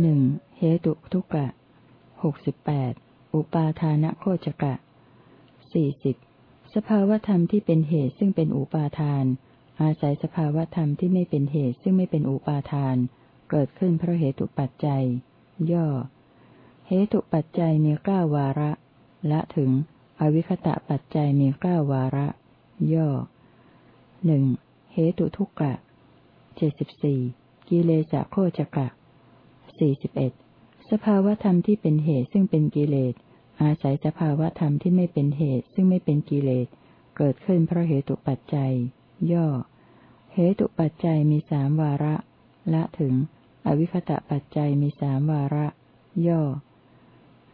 หนึ่งเหตุทุกะหกสิบแปดอุปาทานโคจกะสี่สิบสภาวธรรมที่เป็นเหตุซึ่งเป็นอุปาทาน อาศัยสภาวธรรมที่ไม่เป็นเหตุซึ่งไม่เป็นอุปาทาน เกิดขึ้นเพราะเหตุปัจจัย ย่อ เหตุปัจจัยมีเก้าวาระ ละถึง อวิคตะปัจจัยมีเก้าวาระ ย่อหนึ่งเหตุทุกกะเจ็ดสิบสี่กิเลสโคจกะสี่สิบเอ็ดสภาวธรรมที่เป็นเหตุซึ่งเป็นกิเลส อาศัยสภาวธรรมที่ไม่เป็นเหตุ ซึ่งไม่เป็นกิเลส เกิดขึ้นเพราะเหตุปัจจัย ย่อ เหตุปัจจัยมีสามวาระ ละถึง อวิคตะปัจจัยมีสามวาระ ย่อ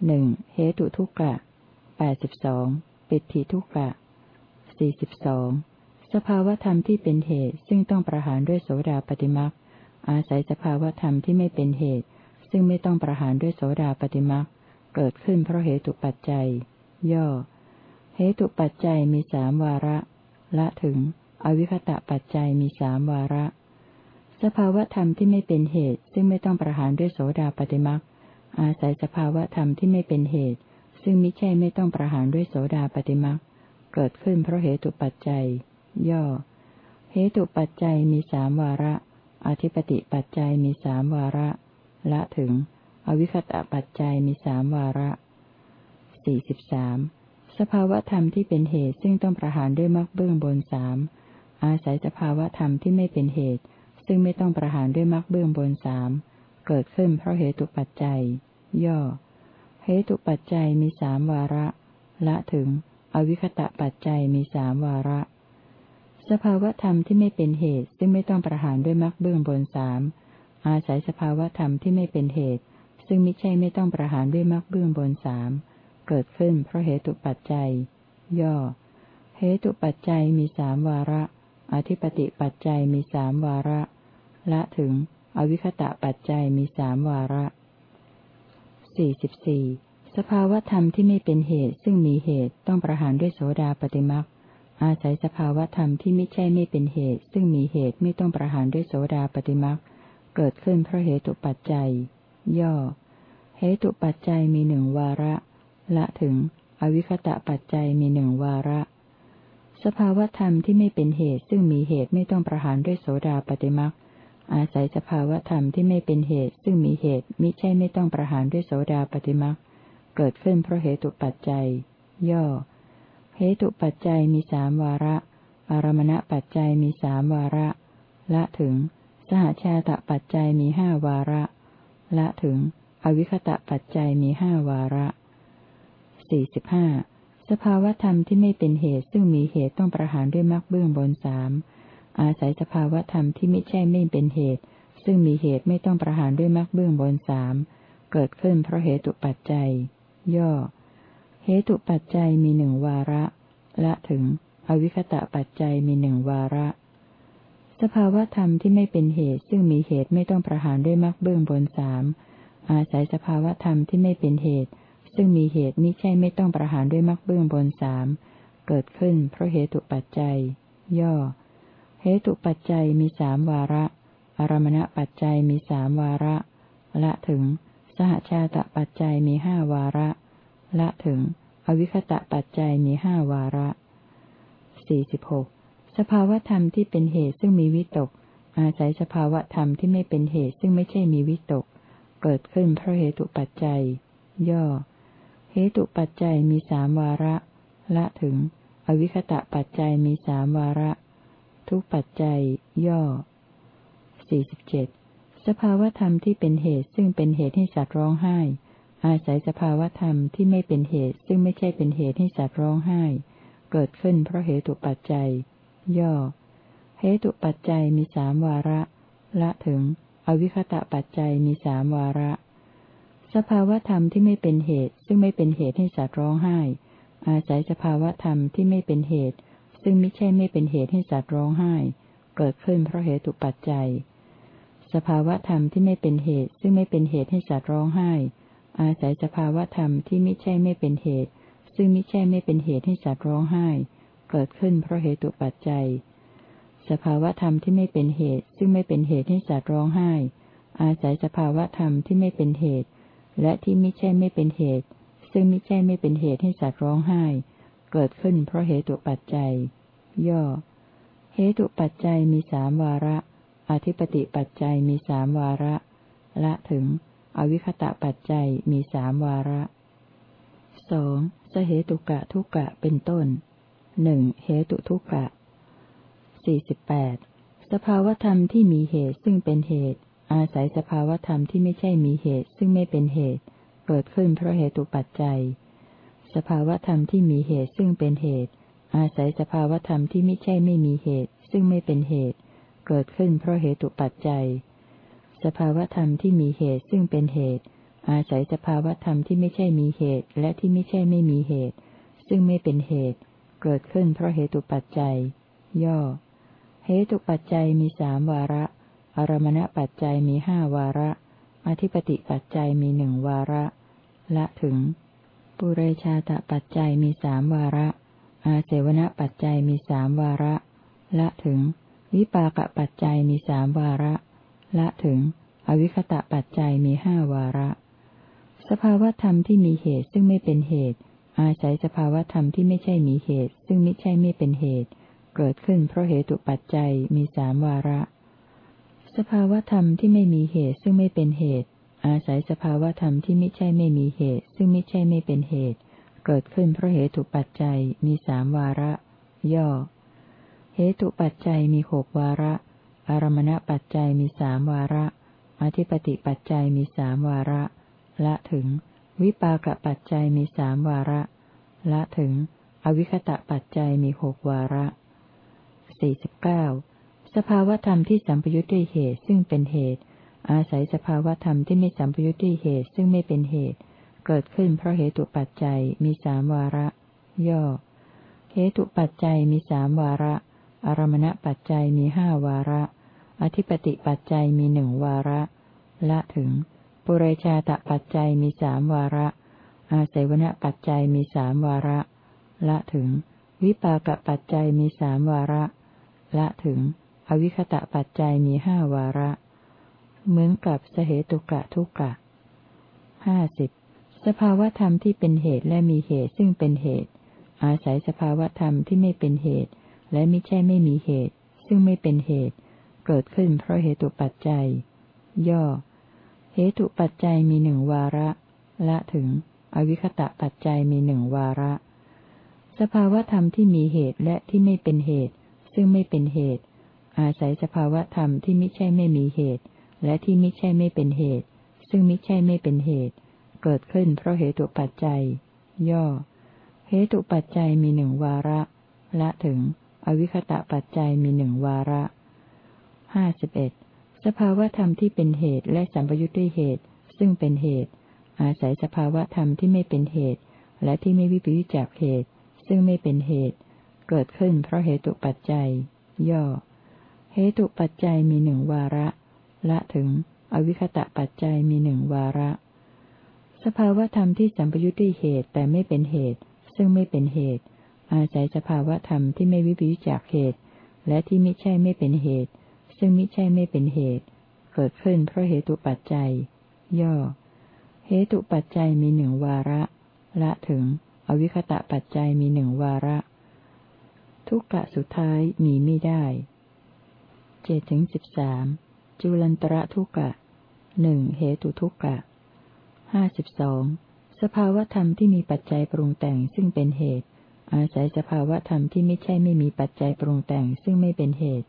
หนึ่งเหตุทุกกะ แปดสิบสองปิติทุกะสี่สิบสองสภาวธรรมที่เป็นเหตุซึ่งต้องประหารด้วยโสดาปฏิมักอาศัยสภาวธรรมที่ไม่เป็นเหตุ ซึ่งไม่ต้องประหารด้วยโสดาปฏิมักเกิดขึ้นเพราะเหตุปัจจัย ย่อ เหตุปัจจัยมีสามวาระ ละถึง อวิคตะปัจจัยมีสามวาระ สภาวธรรมที่ไม่เป็นเหตุ ซึ่งไม่ต้องประหารด้วยโสดาปฏิมักอาศัยสภาวธรรมที่ไม่เป็นเหตุ ซึ่งมิใช่ไม่ต้องประหารด้วยโสดาปฏิมักเกิดขึ้นเพราะเหตุปัจจัย ย่อ เหตุปัจจัยมีสามวาระ อธิปติปัจจัยมีสามวาระ ละถึง อวิคตะปัจจัยมีสามวาระสี่สิบสามสภาวธรรมที่เป็นเหตุซึ่งต้องประหารด้วยมรรคเบื้องบนสามอาศัยสภาวธรรมที่ไม่เป็นเหตุ ซึ่งไม่ต้องประหารด้วยมรรคเบื้องบนสามเกิดขึ้นเพราะเหตุปัจจัย ย่อ เหตุปัจจัยมีสามวาระ ละถึง อวิคตะปัจจัยมีสามวาระ สภาวธรรมที่ไม่เป็นเหตุ ซึ่งไม่ต้องประหารด้วยมรรคเบื้องบนสามอาศัยสภาวธรรมที่ไม่เป็นเหตุ ซึ่งไม่ใช่ไม่ต้องประหารด้วยมรรคเบื้องบนสามเกิดขึ้นเพราะเหตุปัจจัย ย่อ เหตุปัจจัยมีสามวาระ อธิปติปัจจัยมีสามวาระ ละถึง อวิคตะปัจจัยมีสามวาระ สี่สิบสี่สภาวธรรมที่ไม่เป็นเหตุซึ่งมีเหตุต้องประหารด้วยโสดาปฏิมักอาศัยสภาวธรรมที่ไม่ใช่ไม่เป็นเหตุ ซึ่งมีเหตุไม่ต้องประหารด้วยโสดาปฏิมักเกิดขึ้นเพราะเหตุปัจจัย ย่อ เหตุปัจจัยมีหนึ่งวาระ ละถึง อวิคตะปัจจัยมีหนึ่งวาระ สภาวธรรมที่ไม่เป็นเหตุ ซึ่งมีเหตุไม่ต้องประหารด้วยโสดาปฏิมัก อาศัยสภาวธรรมที่ไม่เป็นเหตุ ซึ่งมีเหตุมิใช่ไม่ต้องประหารด้วยโสดาปฏิมักเกิดขึ้นเพราะเหตุปัจจัย ย่อ เหตุปัจจัยมีสามวาระ อารมณปัจจัยมีสามวาระ ละถึง สหชาตปัจจัยมีห้าวาระ ละถึง อวิคตะปัจจัยมีห้าวาระสี่สิบห้าสภาวธรรมที่ไม่เป็นเหตุซึ่งมีเหตุต้องประหารด้วยมรรคเบื้องบนสาม อาศัยสภาวธรรมที่ไม่ใช่ไม่เป็นเหตุ ซึ่งมีเหตุไม่ต้องประหารด้วยมรรคเบื้องบนสามเกิดขึ้นเพราะเหตุปัจจัย ย่อ เหตุปัจจัยมีหนึ่งวาระ ละถึง อวิคตะปัจจัยมีหนึ่งวาระ สภาวธรรมที่ไม่เป็นเหตุ ซึ่งมีเหตุไม่ต้องประหารด้วยมรรคเบื้องบนสามอาศัยสภาวธรรมที่ไม่เป็นเหตุ ซึ่งมีเหตุมิใช่ไม่ต้องประหารด้วยมรรคเบื้องบนสามเกิดขึ้นเพราะเหตุปัจจัย ย่อ เหตุปัจจัยมีสามวาระ อารมณปัจจัยมีสามวาระ ละถึง สหชาตปัจจัยมีห้าวาระ ละถึง อวิคตะปัจจัยมีห้าวาระสี่สิบหกสภาวธรรมที่เป็นเหตุซึ่งมีวิตก อาศัยสภาวธรรมที่ไม่เป็นเหตุซึ่งไม่ใช่มีวิตก เกิดขึ้นเพราะเหตุปัจจัย ย่อ เหตุปัจจัยมีสามวาระ ละถึง อวิคตะปัจจัยมีสามวาระ ทุกปัจจัย ย่อ สี่สิบเจ็ด สภาวธรรมที่เป็นเหตุซึ่งเป็นเหตุให้สัตว์ร้องไห้ อาศัยสภาวธรรมที่ไม่เป็นเหตุซึ่งไม่ใช่เป็นเหตุให้สัตว์ร้องไห้ เกิดขึ้นเพราะเหตุปัจจัย ย่อ เหตุปัจจัยมีสามวาระ ละถึง อวิคตะปัจจัยมีสามวาระ สภาวธรรมที่ไม่เป็นเหตุซึ่งไม่เป็นเหตุให้สัตว์ร้องไห้ อาศัยสภาวธรรมที่ไม่เป็นเหตุ ซึ่งไม่ใช่ไม่เป็นเหตุให้สัตว์ร้องไห้ เกิดขึ้นเพราะเหตุปัจจัย สภาวธรรมที่ไม่เป็นเหตุ ซึ่งไม่เป็นเหตุให้สัตว์ร้องไห้ อาศัยสภาวธรรมที่ไม่ใช่ไม่เป็นเหตุ ซึ่งไม่ใช่ไม่เป็นเหตุให้สัตว์ร้องไห้ เกิดขึ้นเพราะเหตุปัจจัย สภาวธรรมที่ไม่เป็นเหตุ ซึ่งไม่เป็นเหตุให้สัตว์ร้องไห้ อาศัยสภาวธรรมที่ไม่เป็นเหตุ และที่ไม่ใช่ไม่เป็นเหตุ ซึ่งไม่ใช่ไม่เป็นเหตุให้สัตว์ร้องไห้เกิดขึ้นเพราะเหตุปัจจัย ย่อ เหตุปัจจัยมีสามวาระ อธิปติปัจจัยมีสามวาระ ละถึง อวิคตะปัจจัยมีสามวาระสองสเหตุกะทุกะเป็นต้นหนึ่งเหตุทุกะสี่สิบแปดสภาวธรรมที่มีเหตุซึ่งเป็นเหตุ อาศัยสภาวธรรมที่ไม่ใช่มีเหตุซึ่งไม่เป็นเหตุ เกิดขึ้นเพราะเหตุปัจจัย สภาวธรรมที่มีเหตุซึ่งเป็นเหตุ อาศัยสภาวธรรมที่ไม่ใช่ไม่มีเหตุ ซึ่งไม่เป็นเหตุ เกิดขึ้นเพราะเหตุปัจจัย สภาวธรรมที่มีเหตุซึ่งเป็นเหตุ อาศัยสภาวธรรมที่ไม่ใช่มีเหตุ และที่ไม่ใช่ไม่มีเหตุ ซึ่งไม่เป็นเหตุ เกิดขึ้นเพราะเหตุปัจจัย ย่อ เหตุปัจจัยมีสามวาระ อารมณปัจจัยมีห้าวาระ อธิปติปัจจัยมีหนึ่งวาระ ละถึง ปุเรชาตปัจจัยมีสามวาระ อาเสวนปัจจัยมีสามวาระ ละถึง วิปากปัจจัยมีสามวาระ ละถึง อวิคตะปัจจัยมีห้าวาระ สภาวธรรมที่มีเหตุซึ่งไม่เป็นเหตุ อาศัยสภาวธรรมที่ไม่ใช่มีเหตุ ซึ่งไม่ใช่ไม่เป็นเหตุ เกิดขึ้นเพราะเหตุปัจจัยมีสามวาระ สภาวธรรมที่ไม่มีเหตุซึ่งไม่เป็นเหตุ อาศัยสภาวธรรมที่ไม่ใช่ไม่มีเหตุ ซึ่งไม่ใช่ไม่เป็นเหตุ เกิดขึ้นเพราะเหตุปัจจัยมีสามวาระ ย่อ เหตุปัจจัยมีหกวาระ อารมณปัจจัยมีสามวาระ อธิปติปัจจัยมีสามวาระ ละถึง วิปากปัจจัยมีสามวาระ ละถึง อวิคตะปัจจัยมีหกวาระสี่สิบเก้าสภาวธรรมที่สัมปยุทธ์ด้วยเหตุซึ่งเป็นเหตุ อาศัยสภาวธรรมที่ไม่สัมปยุทธ์ด้วยเหตุซึ่งไม่เป็นเหตุ เกิดขึ้นเพราะเหตุปัจจัยมีสามวาระ ย่อ เหตุปัจจัยมีสามวาระ อารมณปัจจัยมีห้าวาระ อธิปติปัจจัยมีหนึ่งวาระ ละถึง ปุเรชาตปัจจัยมีสามวาระ อาศัยวณปัจจัยมีสามวาระ ละถึง วิปากปัจจัยมีสามวาระ ละถึง อวิคตะปัจจัยมีห้าวาระ เหมือนกับสเหตุกะทุกะห้าสิบ สภาวธรรมที่เป็นเหตุและมีเหตุซึ่งเป็นเหตุ อาศัยสภาวธรรมที่ไม่เป็นเหตุ และไม่ใช่ไม่มีเหตุ ซึ่งไม่เป็นเหตุ เกิดขึ้นเพราะเหตุปัจจัย ย่อ เหตุปัจจัยมีหนึ่งวาระ ละถึง อวิคตะปัจจัยมีหนึ่งวาระ สภาวธรรมที่มีเหตุและที่ไม่เป็นเหตุ ซึ่งไม่เป็นเหตุ อาศัยสภาวธรรมที่ไม่ใช่ไม่มีเหตุ และที่ไม่ใช่ไม่เป็นเหตุ ซึ่งไม่ใช่ไม่เป็นเหตุ เกิดขึ้นเพราะเหตุปัจจัย ย่อ เหตุปัจจัยมีหนึ่งวาระ ละถึง อวิคตะปัจจัยมีหนึ่งวาระห้าสิบเอ็ดสภาวธรรมที่เป็นเหตุและสัมปยุทธ์ด้วยเหตุ ซึ่งเป็นเหตุ อาศัยสภาวธรรมที่ไม่เป็นเหตุ และที่ไม่วิปยุจจากเหตุ ซึ่งไม่เป็นเหตุ เกิดขึ้นเพราะเหตุปัจจัย ย่อ เหตุปัจจัยมีหนึ่งวาระ ละถึง อวิคตะปัจจัยมีหนึ่งวาระ สภาวธรรมที่สัมปยุทธ์ด้วยเหตุแต่ไม่เป็นเหตุ ซึ่งไม่เป็นเหตุ อาศัยสภาวธรรมที่ไม่วิปยุจจากเหตุ และที่ไม่ใช่ไม่เป็นเหตุ ซึ่งมิใช่ไม่เป็นเหตุ เกิดขึ้นเพราะเหตุปัจจัย ย่อ เหตุปัจจัยมีหนึ่งวาระ ละถึง อวิคตะปัจจัยมีหนึ่งวาระ ทุกกะสุดท้ายมีไม่ได้เจ็ดถึงสิบสามจุลันตระทุกกะหนึ่งเหตุทุกกะ ห้าสิบสองสภาวธรรมที่มีปัจจัยปรุงแต่งซึ่งเป็นเหตุ อาศัยสภาวธรรมที่ไม่ใช่ไม่มีปัจจัยปรุงแต่งซึ่งไม่เป็นเหตุ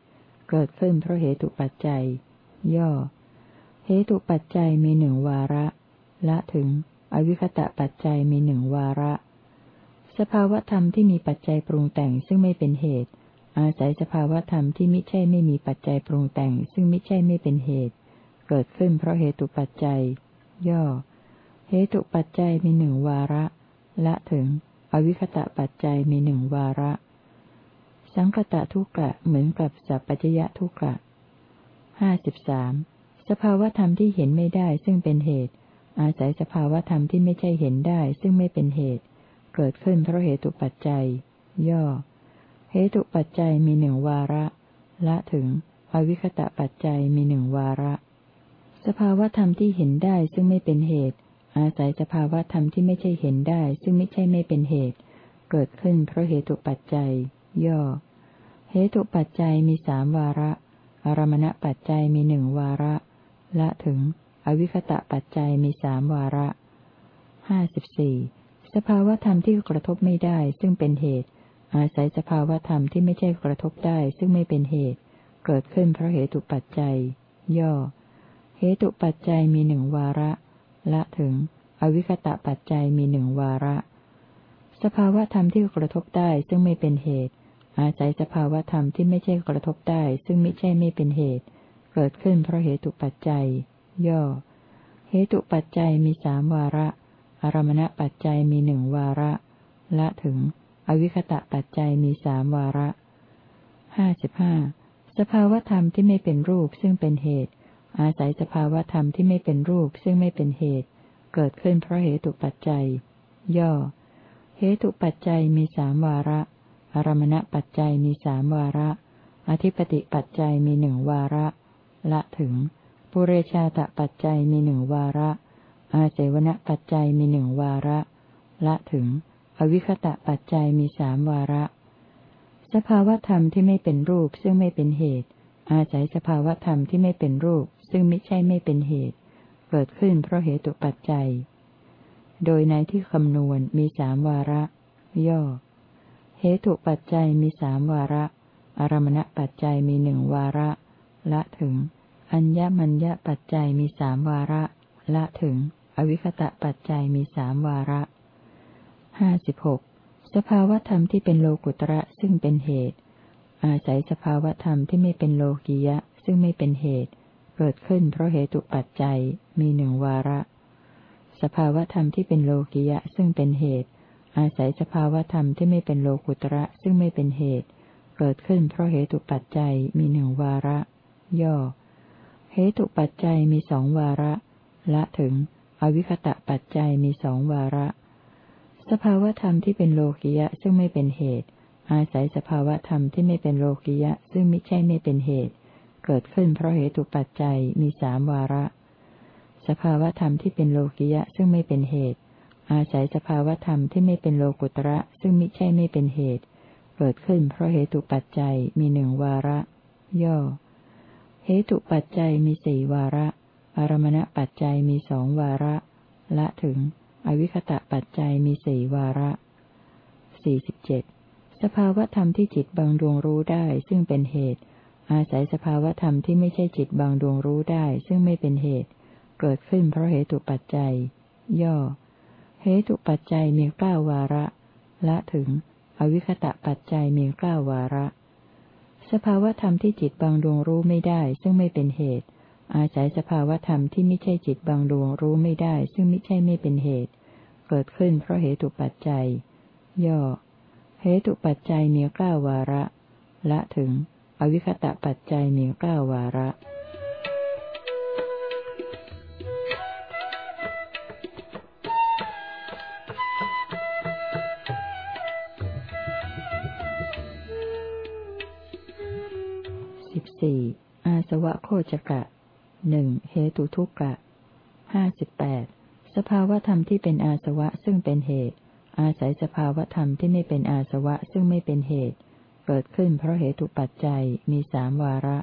เกิดขึ้นเพราะเหตุปัจจัย ย่อ เหตุปัจจัยมีหนึ่งวาระ ละถึง อวิคตะปัจจัยมีหนึ่งวาระ สภาวธรรมที่มีปัจจัยปรุงแต่งซึ่งไม่เป็นเหตุ อาศัยสภาวธรรมที่ไม่ใช่ไม่มีปัจจัยปรุงแต่งซึ่งไม่ใช่ไม่เป็นเหตุ เกิดขึ้นเพราะเหตุปัจจัย ย่อ เหตุปัจจัยมีหนึ่งวาระ ละถึง อวิคตะปัจจัยมีหนึ่งวาระ สังคตะทุกกะเหมือนกับสัพพจยะทุกกะห้าสิบสามสภาวธรรมที่เห็นไม่ได้ซึ่งเป็นเหตุ อาศัยสภาวธรรมที่ไม่ใช่เห็นได้ซึ่งไม่เป็นเหตุ เกิดขึ้นเพราะเหตุปัจจัย ย่อ เหตุปัจจัยมีหนึ่งวาระ ละถึง อวิคตะปัจจัยมีหนึ่งวาระ สภาวธรรมที่เห็นได้ซึ่งไม่เป็นเหตุ อาศัยสภาวะธรรมที่ไม่ใช่เห็นได้ ซึ่งไม่ใช่ไม่เป็นเหตุ เกิดขึ้นเพราะเหตุปัจจัย ย่อ เหตุปัจจัยมีสามวาระ อารมณปัจจัยมีหนึ่งวาระ ละถึง อวิคตะปัจจัยมีสามวาระห้าสิบสี่สภาวธรรมที่กระทบไม่ได้ ซึ่งเป็นเหตุ อาศัยสภาวธรรมที่ไม่ใช่กระทบได้ ซึ่งไม่เป็นเหตุ เกิดขึ้นเพราะเหตุปัจจัย ย่อ เหตุปัจจัยมีหนึ่งวาระ ละถึง อวิคตะปัจจัยมีหนึ่งวาระ สภาวธรรมที่กระทบได้ซึ่งไม่เป็นเหตุ อาศัยสภาวธรรมที่ไม่ใช่กระทบได้ซึ่งไม่ใช่ไม่เป็นเหตุ เกิดขึ้นเพราะเหตุปัจจัย ย่อ เหตุปัจจัยมีสามวาระ อารมณปัจจัยมีหนึ่งวาระ ละถึง อวิคตะปัจจัยมีสามวาระห้าสิบห้าสภาวธรรมที่ไม่เป็นรูปซึ่งเป็นเหตุ อาศัยสภาวธรรมที่ไม่เป็นรูปซึ่งไม่เป็นเหตุ เกิดขึ้นเพราะเหตุปัจจัย ย่อ เหตุปัจจัยมีสามวาระ อารมณปัจจัยมีสามวาระ อธิปติปัจจัยมีหนึ่งวาระ ละถึง ปุเรชาตปัจจัยมีหนึ่งวาระ อาเสวนปัจจัยมีหนึ่งวาระ ละถึง อวิคตะปัจจัยมีสามวาระ สภาวธรรมที่ไม่เป็นรูปซึ่งไม่เป็นเหตุอาศัยสภาวธรรมที่ไม่เป็นรูป ซึ่งไม่ใช่ไม่เป็นเหตุ เกิดขึ้นเพราะเหตุปัจจัย โดยในที่คำนวณมีสามวาระ ย่อ เหตุปัจจัยมีสามวาระ อารมณปัจจัยมีหนึ่งวาระ ละถึง อัญญมัญญปัจจัยมีสามวาระ ละถึง อวิคตะปัจจัยมีสามวาระห้าสิบหกสภาวธรรมที่เป็นโลกุตระซึ่งเป็นเหตุ อาศัยสภาวธรรมที่ไม่เป็นโลกียะซึ่งไม่เป็นเหตุ เกิดขึ้นเพราะเหตุปัจจัยมีหนึ่งวาระ สภาวธรรมที่เป็นโลกียะซึ่งเป็นเหตุ อาศัยสภาวธรรมที่ไม่เป็นโลกุตระซึ่งไม่เป็นเหตุ เกิดขึ้นเพราะเหตุปัจจัยมีหนึ่งวาระ ย่อ เหตุปัจจัยมีสองวาระ ละถึง อวิคตะปัจจัยมีสองวาระ สภาวธรรมที่เป็นโลกิยะซึ่งไม่เป็นเหตุ อาศัยสภาวธรรมที่ไม่เป็นโลกิยะซึ่งไม่ใช่ไม่เป็นเหตุ เกิดขึ้นเพราะเหตุปัจจัยมีสามวาระ สภาวธรรมที่เป็นโลกิยะซึ่งไม่เป็นเหตุ อาศัยสภาวธรรมที่ไม่เป็นโลกุตระซึ่งไม่ใช่ไม่เป็นเหตุ เกิดขึ้นเพราะเหตุปัจจัยมีหนึ่งวาระ ย่อ เหตุปัจจัยมีสี่วาระ อารมณปัจจัยมีสองวาระ ละถึง อวิคตะปัจจัยมีสี่วาระสี่สิบเจ็ดสภาวธรรมที่จิตบางดวงรู้ได้ซึ่งเป็นเหตุ อาศัยสภาวธรรมที่ไม่ใช่จิตบางดวงรู้ได้ ซึ่งไม่เป็นเหตุ เกิดขึ้นเพราะเหตุปัจจัย ย่อ เหตุปัจจัยมีเก้าวาระ ละถึง อวิคตะปัจจัยมีเก้าวาระ สภาวธรรมที่จิตบางดวงรู้ไม่ได้ ซึ่งไม่เป็นเหตุ อาศัยสภาวธรรมที่ไม่ใช่จิตบางดวงรู้ไม่ได้ ซึ่งไม่ใช่ไม่เป็นเหตุ เกิดขึ้นเพราะเหตุปัจจัย ย่อ เหตุปัจจัยมีเก้าวาระ ละถึง อวิคตะปัจจัยมีเก้าวาระสิบสี่อาสวะโคจกะหนึ่งเหตุทุกกะห้าสิบแปดสภาวธรรมที่เป็นอาสวะซึ่งเป็นเหตุ อาศัยสภาวธรรมที่ไม่เป็นอาสวะซึ่งไม่เป็นเหตุ เกิดขึ้นเพราะเหตุปัจจัยมีสามวาระ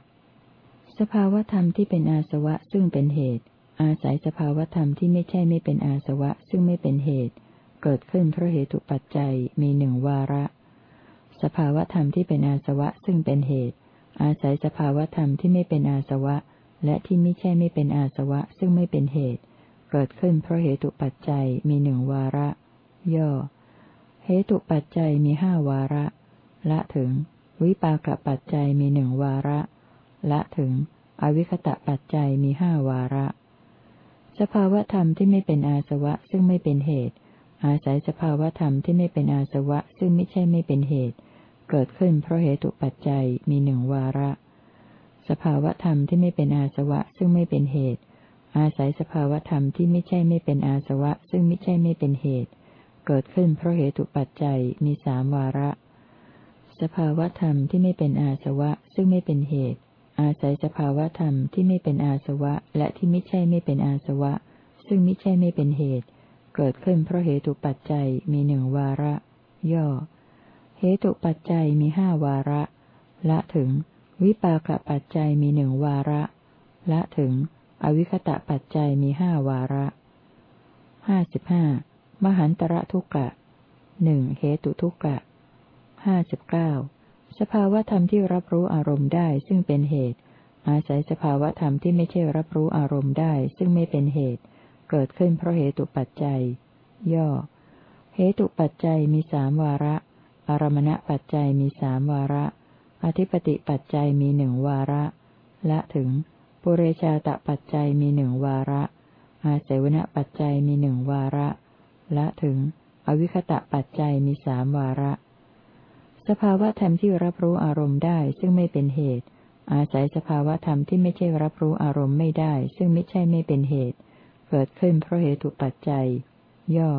สภาวธรรมที่เป็นอาสวะซึ่งเป็นเหตุ อาศัยสภาวธรรมที่ไม่ใช่ไม่เป็นอาสวะซึ่งไม่เป็นเหตุ เกิดขึ้นเพราะเหตุปัจจัยมีหนึ่งวาระ สภาวธรรมที่เป็นอาสวะซึ่งเป็นเหตุ อาศัยสภาวธรรมที่ไม่เป็นอาสวะ และที่ไม่ใช่ไม่เป็นอาสวะซึ่งไม่เป็นเหตุ เกิดขึ้นเพราะเหตุปัจจัยมีหนึ่งวาระ ย่อ เหตุปัจจัยมีห้าวาระ ละถึง วิปากปัจจัยมีหนึ่งวาระ ละถึง อวิคตะปัจจัยมีห้าวาระ สภาวธรรมที่ไม่เป็นอาสวะซึ่งไม่เป็นเหตุ อาศัยสภาวธรรมที่ไม่เป็นอาสวะซึ่งไม่ใช่ไม่เป็นเหตุ เกิดขึ้นเพราะเหตุปัจจัยมีหนึ่งวาระ สภาวธรรมที่ไม่เป็นอาสวะซึ่งไม่เป็นเหตุ อาศัยสภาวธรรมที่ไม่ใช่ไม่เป็นอาสวะซึ่งไม่ใช่ไม่เป็นเหตุ เกิดขึ้นเพราะเหตุปัจจัยมีสามวาระ สภาวธรรมที่ไม่เป็นอาสวะ ซึ่งไม่เป็นเหตุ อาศัยสภาวธรรมที่ไม่เป็นอาสวะ และที่ไม่ใช่ไม่เป็นอาสวะ ซึ่งไม่ใช่ไม่เป็นเหตุ เกิดขึ้นเพราะเหตุปัจจัยมีหนึ่งวาระ ย่อ เหตุปัจจัยมีห้าวาระ ละถึง วิปากปัจจัยมีหนึ่งวาระ ละถึง อวิคตะปัจจัยมีห้าวาระห้าสิบห้ามหันตระทุกกะหนึ่งเหตุทุกกะ ห้าสิบเก้าสภาวธรรมที่รับรู้อารมณ์ได้ซึ่งเป็นเหตุ อาศัยสภาวธรรมที่ไม่ใช่รับรู้อารมณ์ได้ซึ่งไม่เป็นเหตุ เกิดขึ้นเพราะเหตุปัจจัย ย่อ เหตุปัจจัยมีสามวาระ อารมณปัจจัยมีสามวาระ อธิปติปัจจัยมีหนึ่งวาระ ละถึงปุเรชาตปัจจัยมีหนึ่งวาระ อาศัยวณปัจจัยมีหนึ่งวาระ ละถึง อวิคตะปัจจัยมีสามวาระ สภาวะธรรมที่รับรู้อารมณ์ได้ซึ่งไม่เป็นเหตุ อาศัยสภาวะธรรมที่ไม่ใช่รับรู้อารมณ์ไม่ได้ ซึ่งไม่ใช่ไม่เป็นเหตุ เกิดขึ้นเพราะเหตุปัจจัย ย่อ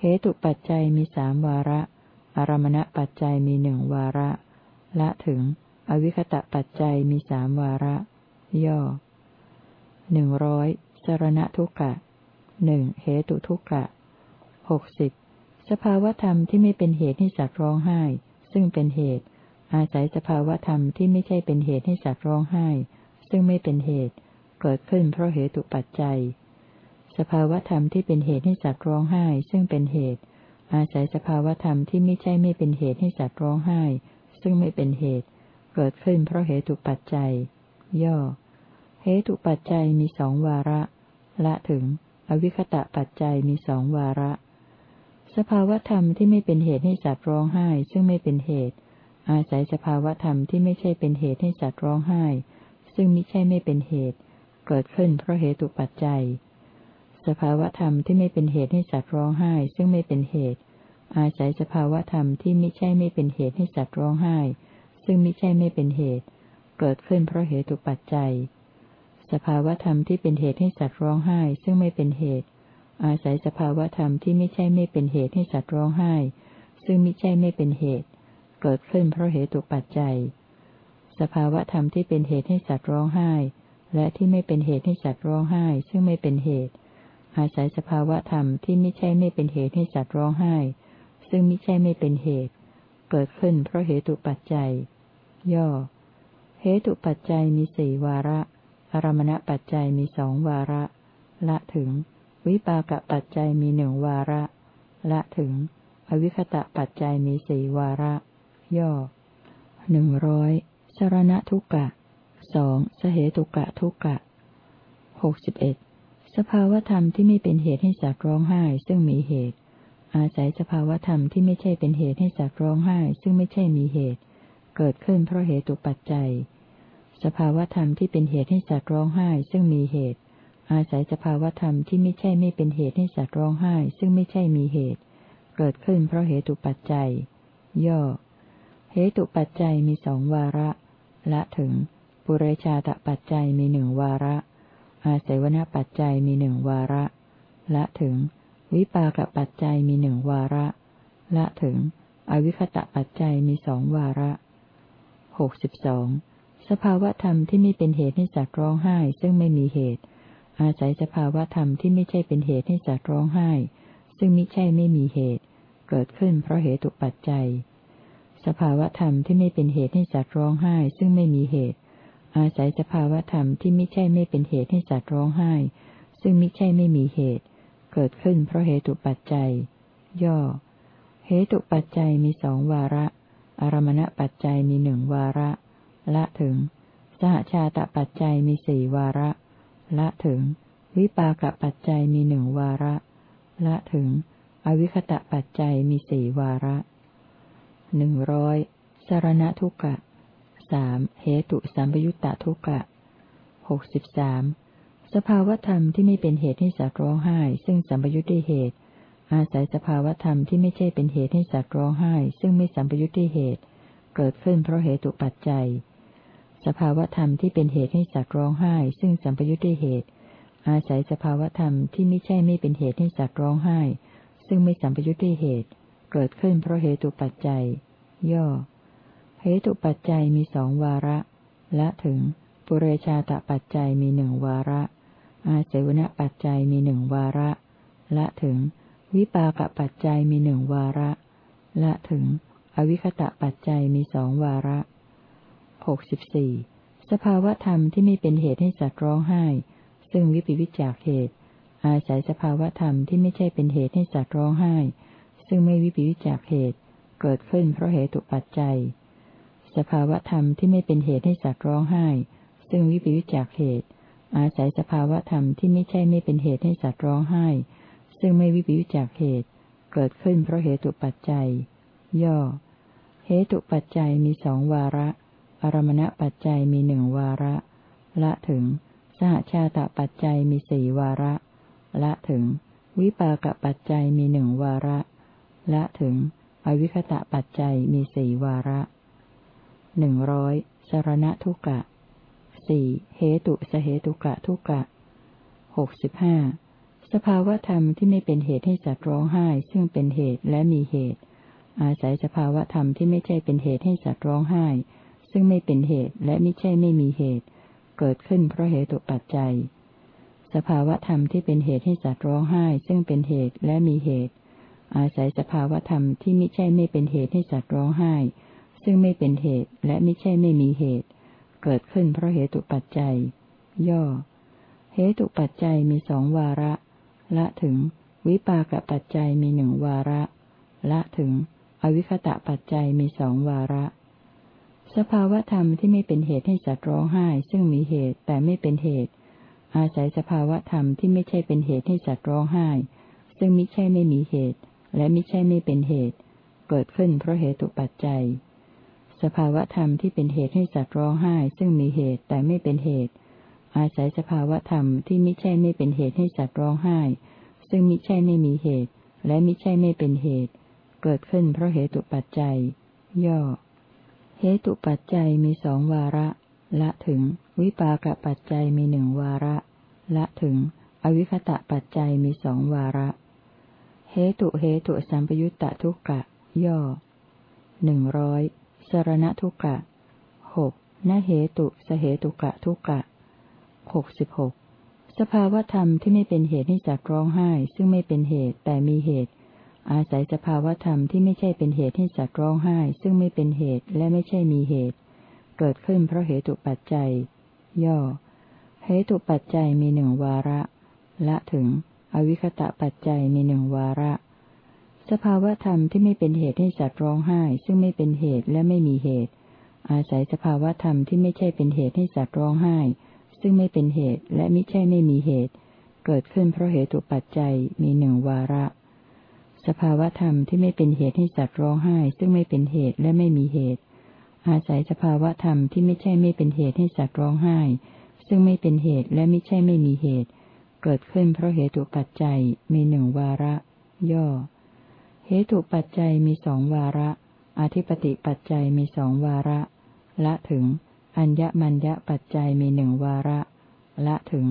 เหตุปัจจัยมีสามวาระ อารมณปัจจัยมีหนึ่งวาระ ละถึง อวิคตะปัจจัยมีสามวาระ ย่อหนึ่งร้อยสรณทุกกะหนึ่งเหตุทุกกะหกสิบสภาวธรรมที่ไม่เป็นเหตุให้สัตว์ร้องไห้ ซึ่งเป็นเหตุ อาศัยสภาวธรรมที่ไม่ใช่เป็นเหตุให้สัตว์ร้องไห้ ซึ่งไม่เป็นเหตุ เกิดขึ้นเพราะเหตุปัจจัย สภาวธรรมที่เป็นเหตุให้สัตว์ร้องไห้ ซึ่งเป็นเหตุ อาศัยสภาวธรรมที่ไม่ใช่ไม่เป็นเหตุให้สัตว์ร้องไห้ ซึ่งไม่เป็นเหตุ เกิดขึ้นเพราะเหตุปัจจัย ย่อ เหตุปัจจัยมีสองวาระ ละถึง อวิคตะปัจจัยมีสองวาระ สภาวธรรมที่ไม่เป็นเหตุให้สัตว์ร้องไห้ ซึ่งไม่เป็นเหตุ อาศัยสภาวธรรมที่ไม่ใช่เป็นเหตุให้สัตว์ร้องไห้ ซึ่งมิใช่ไม่เป็นเหตุ เกิดขึ้นเพราะเหตุปัจจัย สภาวธรรมที่ไม่เป็นเหตุให้สัตว์ร้องไห้ ซึ่งไม่เป็นเหตุ อาศัยสภาวธรรมที่ไม่ใช่ไม่เป็นเหตุให้สัตว์ร้องไห้ ซึ่งมิใช่ไม่เป็นเหตุ เกิดขึ้นเพราะเหตุปัจจัย สภาวธรรมที่เป็นเหตุให้สัตว์ร้องไห้ ซึ่งไม่เป็นเหตุ อาศัยสภาวธรรมที่ไม่ใช่ไม่เป็นเหตุให้สัตว์ร้องไห้ ซึ่งไม่ใช่ไม่เป็นเหตุ เกิดขึ้นเพราะเหตุปัจจัย สภาวธรรมที่เป็นเหตุให้สัตว์ร้องไห้ และที่ไม่เป็นเหตุให้สัตว์ร้องไห้ ซึ่งไม่เป็นเหตุ อาศัยสภาวธรรมที่ไม่ใช่ไม่เป็นเหตุให้สัตว์ร้องไห้ ซึ่งไม่ใช่ไม่เป็นเหตุ เกิดขึ้นเพราะเหตุปัจจัย ย่อ เหตุปัจจัยมีสี่วาระอารมณปัจจัยมีสองวาระ ละถึง วิปากปัจจัยมีหนึ่งวาระ ละถึง อวิคตะปัจจัยมีสี่วาระ ย่อหนึ่งร้อยสรณทุกกะสองสเหตุกะทุกกะหกสิบเอ็ดสภาวธรรมที่ไม่เป็นเหตุให้สัตว์ร้องไห้ซึ่งมีเหตุ อาศัยสภาวธรรมที่ไม่ใช่เป็นเหตุให้สัตว์ร้องไห้ซึ่งไม่ใช่มีเหตุ เกิดขึ้นเพราะเหตุปัจจัย สภาวธรรมที่เป็นเหตุให้สัตว์ร้องไห้ซึ่งมีเหตุ อาศัยสภาวธรรมที่ไม่ใช่ไม่เป็นเหตุให้สัตว์ร้องไห้ ซึ่งไม่ใช่มีเหตุ เกิดขึ้นเพราะเหตุปัจจัย ย่อ เหตุปัจจัยมีสองวาระ ละถึง ปุเรชาตปัจจัยมีหนึ่งวาระ อาศัยวณปัจจัยมีหนึ่งวาระ ละถึง วิปากปัจจัยมีหนึ่งวาระ ละถึง อวิคตะปัจจัยมีสองวาระหกสิบสองสภาวธรรมที่ไม่เป็นเหตุให้สัตว์ร้องไห้ ซึ่งไม่มีเหตุ อาศัยสภาวธรรมที่ไม่ใช่เป็นเหตุให้สัตว์ร้องไห้ ซึ่งมิใช่ไม่มีเหตุ เกิดขึ้นเพราะเหตุปัจจัย สภาวธรรมที่ไม่เป็นเหตุให้สัตว์ร้องไห้ ซึ่งไม่มีเหตุ อาศัยสภาวธรรมที่ไม่ใช่ไม่เป็นเหตุให้สัตว์ร้องไห้ ซึ่งมิใช่ไม่มีเหตุ เกิดขึ้นเพราะเหตุปัจจัย ย่อ เหตุปัจจัยมีสองวาระ อารมณปัจจัยมีหนึ่งวาระ ละถึง สหชาตปัจจัยมีสี่วาระ ละถึง วิปากปัจจัยมีหนึ่งวาระ ละถึง อวิคตะปัจจัยมีสี่วาระหนึ่งร้อยสารณทุกะสามเหตุสัมปยุตตะทุกะหกสิบสามสภาวธรรมที่ไม่เป็นเหตุให้สัตว์ร้องไห้ ซึ่งสัมปยุตด้วยเหตุ อาศัยสภาวธรรมที่ไม่ใช่เป็นเหตุให้สัตว์ร้องไห้ ซึ่งไม่สัมปยุตด้วยเหตุ เกิดขึ้นเพราะเหตุปัจจัย สภาวธรรมที่เป็นเหตุให้สัตว์ร้องไห้ ซึ่งสัมปยุทธ์ด้วยเหตุ อาศัยสภาวธรรมที่ไม่ใช่ไม่เป็นเหตุให้สัตว์ร้องไห้ ซึ่งไม่สัมปยุทธ์ด้วยเหตุ เกิดขึ้นเพราะเหตุปัจจัย ย่อ เหตุปัจจัยมีสองวาระ และถึง ปุเรชาตปัจจัยมีหนึ่งวาระ อาเสวณปัจจัยมีหนึ่งวาระ และถึง วิปากปัจจัยมีหนึ่งวาระ และถึง อวิคตะปัจจัยมีสองวาระ หกสิบสี่สภาวธรรมที่ไม่เป็นเหตุให้สัตว์ร้องไห้ ซึ่งวิปิวิจากเหตุ อาศัยสภาวธรรมที่ไม่ใช่เป็นเหตุให้สัตว์ร้องไห้ ซึ่งไม่วิปิวิจากเหตุ เกิดขึ้นเพราะเหตุปัจจัย สภาวธรรมที่ไม่เป็นเหตุให้สัตว์ร้องไห้ ซึ่งวิปิวิจากเหตุ อาศัยสภาวธรรมที่ไม่ใช่ไม่เป็นเหตุให้สัตว์ร้องไห้ ซึ่งไม่วิปิวิจากเหตุ เกิดขึ้นเพราะเหตุปัจจัย ย่อ เหตุปัจจัยมีสองวาระ อารมณปัจจัยมีหนึ่งวาระ ละถึง สหชาตปัจจัยมีสี่วาระ ละถึง วิปากปัจจัยมีหนึ่งวาระ ละถึง อวิคตะปัจจัยมีสี่วาระหนึ่งร้อยสารณทุกะสี่เหตุสเหตุกะทุกะหกสิบห้าสภาวธรรมที่ไม่เป็นเหตุให้สัตว์ร้องไห้ ซึ่งเป็นเหตุและมีเหตุ อาศัยสภาวธรรมที่ไม่ใช่เป็นเหตุให้สัตว์ร้องไห้ ซึ่งไม่เป็นเหตุและไม่ใช่ไม่มีเหตุ เกิดขึ้นเพราะเหตุปัจจัย สภาวธรรมที่เป็นเหตุให้สัตว์ร้องไห้ ซึ่งเป็นเหตุและมีเหตุ อาศัยสภาวธรรมที่ไม่ใช่ไม่เป็นเหตุให้สัตว์ร้องไห้ ซึ่งไม่เป็นเหตุและไม่ใช่ไม่มีเหตุ เกิดขึ้นเพราะเหตุปัจจัย ย่อ เหตุปัจจัยมีสองวาระ ละถึง วิปากปัจจัยมีหนึ่งวาระ ละถึง อวิคตะปัจจัยมีสองวาระ สภาวธรรมที่ไม่เป็นเหตุให้สัตว์ร้องไห้ ซึ่งมีเหตุแต่ไม่เป็นเหตุ อาศัยสภาวธรรมที่ไม่ใช่เป็นเหตุให้สัตว์ร้องไห้ ซึ่งมิใช่ไม่มีเหตุ และมิใช่ไม่เป็นเหตุ เกิดขึ้นเพราะเหตุปัจจัย สภาวธรรมที่เป็นเหตุให้สัตว์ร้องไห้ ซึ่งมีเหตุแต่ไม่เป็นเหตุ อาศัยสภาวธรรมที่มิใช่ไม่เป็นเหตุให้สัตว์ร้องไห้ ซึ่งมิใช่ไม่มีเหตุ และมิใช่ไม่เป็นเหตุ เกิดขึ้นเพราะเหตุปัจจัย ย่อ เหตุปัจจัยมีสองวาระ ละถึง วิปากปัจจัยมีหนึ่งวาระ ละถึง อวิคตะปัจจัยมีสองวาระ เหตุเหตุสัมปยุตตะทุกกะ ย่อหนึ่งร้อยสรณทุกกะหกนเหตุสเหตุกะทุกกะหกสิบหกสภาวธรรมที่ไม่เป็นเหตุให้จักร้องไห้ ซึ่งไม่เป็นเหตุแต่มีเหตุ อาศัยสภาวธรรมที่ไม่ใช่เป็นเหตุให้สัตว์ร้องไห้ ซึ่งไม่เป็นเหตุและไม่ใช่มีเหตุ เกิดขึ้นเพราะเหตุปัจจัย ย่อ เหตุปัจจัยมีหนึ่งวาระ ละถึง อวิคตะปัจจัยมีหนึ่งวาระ สภาวธรรมที่ไม่เป็นเหตุให้สัตว์ร้องไห้ ซึ่งไม่เป็นเหตุและไม่มีเหตุ อาศัยสภาวธรรมที่ไม่ใช่เป็นเหตุให้สัตว์ร้องไห้ ซึ่งไม่เป็นเหตุและไม่ใช่ไม่มีเหตุ เกิดขึ้นเพราะเหตุปัจจัยมีหนึ่งวาระ สภาวธรรมที่ไม่เป็นเหตุให้สัตว์ร้องไห้ ซึ่งไม่เป็นเหตุและไม่มีเหตุ อาศัยสภาวธรรมที่ไม่ใช่ไม่เป็นเหตุให้สัตว์ร้องไห้ ซึ่งไม่เป็นเหตุและไม่ใช่ไม่มีเหตุ เกิดขึ้นเพราะเหตุปัจจัยมีหนึ่งวาระ ย่อ เหตุปัจจัยมีสองวาระ อธิปติปัจจัยมีสองวาระ ละถึง อัญญมัญญปัจจัยมีหนึ่งวาระ ละถึง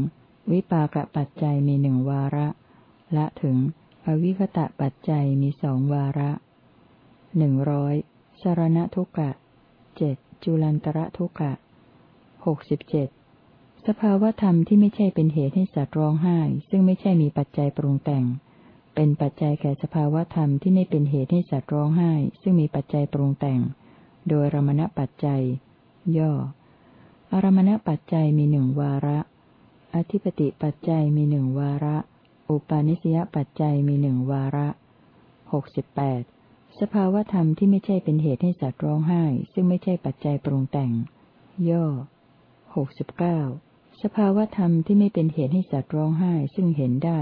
วิปากปัจจัยมีหนึ่งวาระ ละถึง อวิคตะปัจจัยมีสองวาระหนึ่งร้อยสารณทุกะเจ็ดจุลันตระทุกะหกสิบเจ็ดสภาวธรรมที่ไม่ใช่เป็นเหตุให้สัตว์ร้องไห้ ซึ่งไม่ใช่มีปัจจัยปรุงแต่ง เป็นปัจจัยแก่สภาวธรรมที่ไม่เป็นเหตุให้สัตว์ร้องไห้ ซึ่งมีปัจจัยปรุงแต่ง โดยรมณปัจจัย ย่อ อารมณปัจจัยมีหนึ่งวาระ อธิปติปัจจัยมีหนึ่งวาระ อุปาณิสยปัจจัยมีหนึ่งวาระหกสิบแปดสภาวธรรมที่ไม่ใช่เป็นเหตุให้สัตว์ร้องไห้ ซึ่งไม่ใช่ปัจจัยปรุงแต่ง ย่อหกสิบเก้าสภาวธรรมที่ไม่เป็นเหตุให้สัตว์ร้องไห้ ซึ่งเห็นได้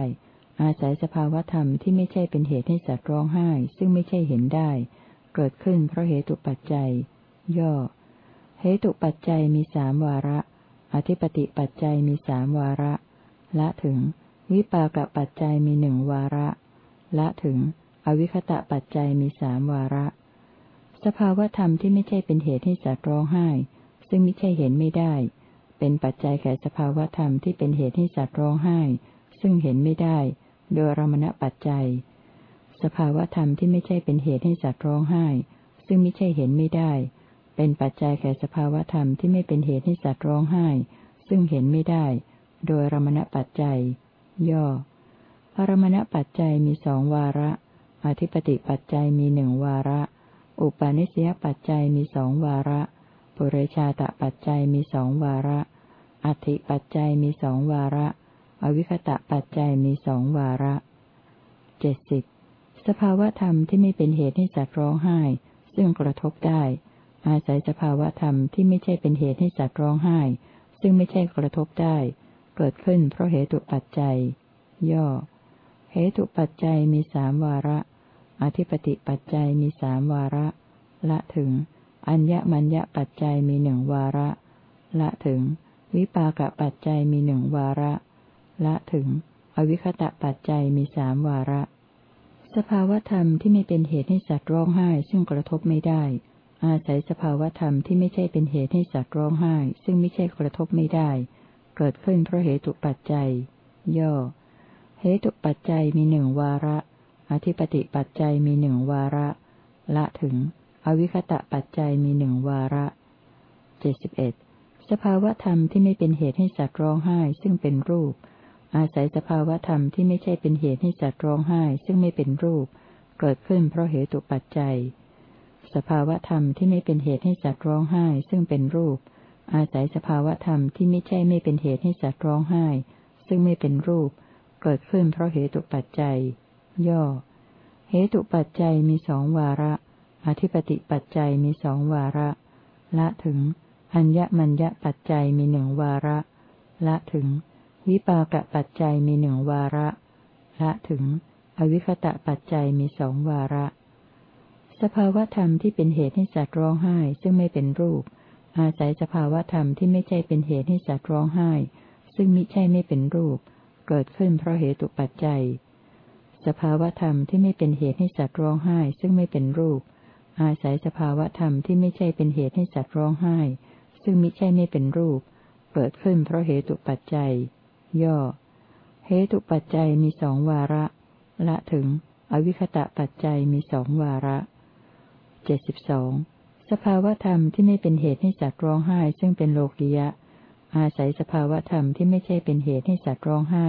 อาศัยสภาวธรรมที่ไม่ใช่เป็นเหตุให้สัตว์ร้องไห้ ซึ่งไม่ใช่เห็นได้ เกิดขึ้นเพราะเหตุปัจจัย ย่อ เหตุปัจจัยมีสามวาระ อธิปติปัจจัยมีสามวาระ ละถึง วิปากปัจจัยมีหนึ่งวาระ ละถึง อวิคตะปัจจัยมีสามวาระ สภาวธรรมที่ไม่ใช่เป็นเหตุให้สัตว์ร้องไห้ ซึ่งไม่ใช่เห็นไม่ได้ เป็นปัจจัยแก่สภาวธรรมที่เป็นเหตุให้สัตว์ร้องไห้ ซึ่งเห็นไม่ได้ โดยรมณปัจจัย สภาวธรรมที่ไม่ใช่เป็นเหตุให้สัตว์ร้องไห้ ซึ่งไม่ใช่เห็นไม่ได้ เป็นปัจจัยแก่สภาวธรรมที่ไม่เป็นเหตุให้สัตว์ร้องไห้ ซึ่งเห็นไม่ได้ โดยรมณปัจจัย ย่ออรมณปัจจัยมีสองวาระ อธิปติปัจจัยมีหนึ่งวาระ อุปาณิสยปัจจัยมีสองวาระ ปุเรชาตปัจจัยมีสองวาระ อธิปัจจัยมีสองวาระ อวิคตะปัจจัยมีสองวาระเจ็ดสิบสภาวธรรมที่ไม่เป็นเหตุให้สัตว์ร้องไห้ ซึ่งกระทบได้ อาศัยสภาวธรรมที่ไม่ใช่เป็นเหตุให้สัตว์ร้องไห้ ซึ่งไม่ใช่กระทบได้ เกิดขึ้นเพราะเหตุปัจจัย ย่อ เหตุปัจจัยมีสามวาระ อธิปติปัจจัยมีสามวาระ ละถึง อัญญมัญญปัจจัยมีหนึ่งวาระ ละถึง วิปากปัจจัยมีหนึ่งวาระ ละถึง อวิคตะปัจจัยมีสามวาระ สภาวธรรมที่ไม่เป็นเหตุให้สัตว์ร้องไห้ซึ่งกระทบไม่ได้ อาศัยสภาวธรรมที่ไม่ใช่เป็นเหตุให้สัตว์ร้องไห้ ซึ่งไม่ใช่กระทบไม่ได้ เกิดขึ้นเพราะเหตุปัจจัย ย่อ เหตุปัจจัยมีหนึ่งวาระ อธิปติปัจจัยมีหนึ่งวาระ ละถึง อวิคตะปัจจัยมีหนึ่งวาระเจ็ดสิบเอ็ดสภาวธรรมที่ไม่เป็นเหตุให้สัตว์ร้องไห้ซึ่งเป็นรูป อาศัยสภาวธรรมที่ไม่ใช่เป็นเหตุให้สัตว์ร้องไห้ซึ่งไม่เป็นรูป เกิดขึ้นเพราะเหตุปัจจัย สภาวธรรมที่ไม่เป็นเหตุให้สัตว์ร้องไห้ซึ่งเป็นรูป อาศัยสภาวธรรมที่ไม่ใช่ไม่เป็นเหตุให้สัตว์ร้องไห้ ซึ่งไม่เป็นรูป เกิดขึ้นเพราะเหตุปัจจัย ย่อ เหตุปัจจัยมีสองวาระ อธิปติปัจจัยมีสองวาระ ละถึง อัญญมัญญปัจจัยมีหนึ่งวาระ ละถึง วิปากปัจจัยมีหนึ่งวาระ ละถึง อวิคตะปัจจัยมีสองวาระ สภาวธรรมที่เป็นเหตุให้สัตว์ร้องไห้ซึ่งไม่เป็นรูป อาศัยสภาวธรรมที่ไม่ใช่เป็นเหตุให้สัตว์ร้องไห้ ซึ่งมิใช่ไม่เป็นรูป เกิดขึ้นเพราะเหตุปัจจัย สภาวธรรมที่ไม่เป็นเหตุให้สัตว์ร้องไห้ ซึ่งไม่เป็นรูป อาศัยสภาวธรรมที่ไม่ใช่เป็นเหตุให้สัตว์ร้องไห้ ซึ่งมิใช่ไม่เป็นรูป เกิดขึ้นเพราะเหตุปัจจัย ย่อ เหตุปัจจัยมีสองวาระ ละถึง อวิคตะปัจจัยมีสองวาระเจ็ดสิบสอง สภาวธรรมที่ไม่เป็นเหตุให้สัตว์ร้องไห้ ซึ่งเป็นโลกิยะ อาศัยสภาวธรรมที่ไม่ใช่เป็นเหตุให้สัตว์ร้องไห้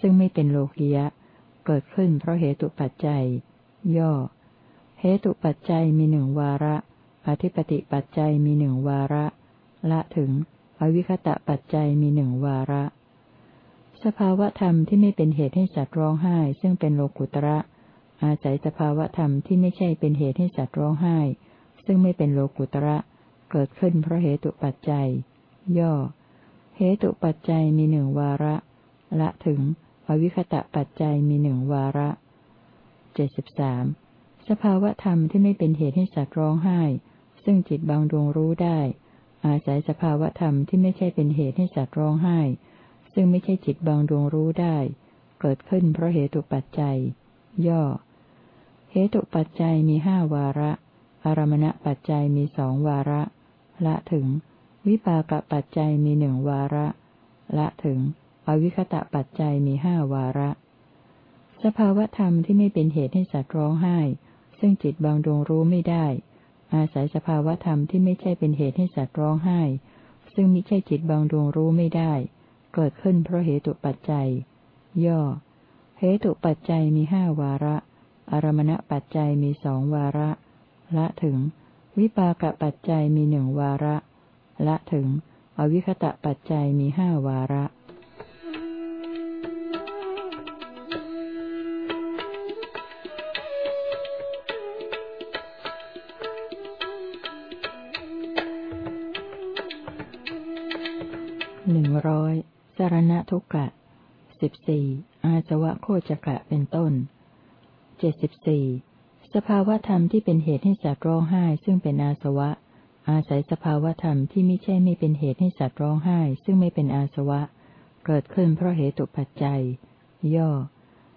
ซึ่งไม่เป็นโลกิยะ เกิดขึ้นเพราะเหตุปัจจัย ย่อ เหตุปัจจัยมีหนึ่งวาระ อธิปติปัจจัยมีหนึ่งวาระ ละถึง อวิคตะปัจจัยมีหนึ่งวาระ สภาวธรรมที่ไม่เป็นเหตุให้สัตว์ร้องไห้ ซึ่งเป็นโลกุตระ อาศัยสภาวธรรมที่ไม่ใช่เป็นเหตุให้สัตว์ร้องไห้ ซึ่งไม่เป็นโลกุตระ เกิดขึ้นเพราะเหตุปัจจัย ย่อ เหตุปัจจัยมีหนึ่งวาระ ละถึง อวิคตะปัจจัยมีหนึ่งวาระเจ็ดสิบสามสภาวธรรมที่ไม่เป็นเหตุให้สัตว์ร้องไห้ ซึ่งจิตบางดวงรู้ได้ อาศัยสภาวธรรมที่ไม่ใช่เป็นเหตุให้สัตว์ร้องไห้ ซึ่งไม่ใช่จิตบางดวงรู้ได้ เกิดขึ้นเพราะเหตุปัจจัย ย่อ เหตุปัจจัยมีห้าวาระ อารมณปัจจัยมีสองวาระ ละถึง วิปากปัจจัยมีหนึ่งวาระ ละถึง อวิคตะปัจจัยมีห้าวาระ สภาวธรรมที่ไม่เป็นเหตุให้สัตว์ร้องไห้ ซึ่งจิตบางดวงรู้ไม่ได้ อาศัยสภาวธรรมที่ไม่ใช่เป็นเหตุให้สัตว์ร้องไห้ ซึ่งมิใช่จิตบางดวงรู้ไม่ได้ เกิดขึ้นเพราะเหตุปัจจัย ย่อ เหตุปัจจัยมีห้าวาระ อารมณปัจจัยมีสองวาระ ละถึง วิปากปัจจัยมีหนึ่งวาระ ละถึง อวิคตะปัจจัยมีห้าวาระหนึ่งร้อยสารณทุกะสิบสี่อาสวะโคจกะเป็นต้นเจ็ดสิบสี่ สภาวธรรมที่เป็นเหตุให้สัตว์ร้องไห้ซึ่งเป็นอาสวะ อาศัยสภาวธรรมที่ไม่ใช่ไม่เป็นเหตุให้สัตว์ร้องไห้ซึ่งไม่เป็นอาสวะ เกิดขึ้นเพราะเหตุปัจจัย ย่อ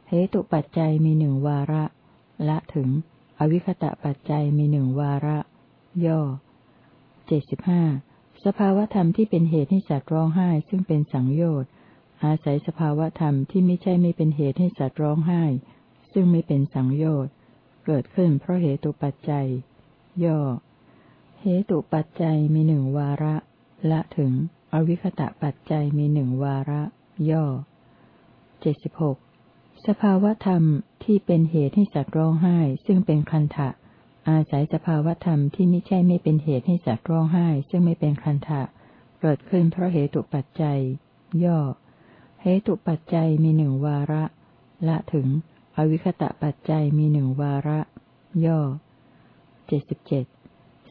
เหตุปัจจัยมีหนึ่งวาระ ละถึง อวิคตะปัจจัยมีหนึ่งวาระ ย่อเจ็ดสิบห้าสภาวธรรมที่เป็นเหตุให้สัตว์ร้องไห้ซึ่งเป็นสังโยชน์อาศัยสภาวธรรมที่ไม่ใช่ไม่เป็นเหตุให้สัตว์ร้องไห้ ซึ่งไม่เป็นสังโยชน์ เกิดขึ้นเพราะเหตุปัจจัย ย่อ เหตุปัจจัยมีหนึ่งวาระ ละถึง อวิคตะปัจจัยมีหนึ่งวาระ ย่อเจ็ดสิบหกสภาวธรรมที่เป็นเหตุให้สัตว์ร้องไห้ ซึ่งเป็นคันทะอาศัยสภาวธรรมที่ไม่ใช่ไม่เป็นเหตุให้สัตว์ร้องไห้ ซึ่งไม่เป็นคันทะเกิดขึ้นเพราะเหตุปัจจัย ย่อ เหตุปัจจัยมีหนึ่งวาระ ละถึง อวิคตะปัจจัยมีหนึ่งวาระ ย่อเจ็ดสิบเจ็ด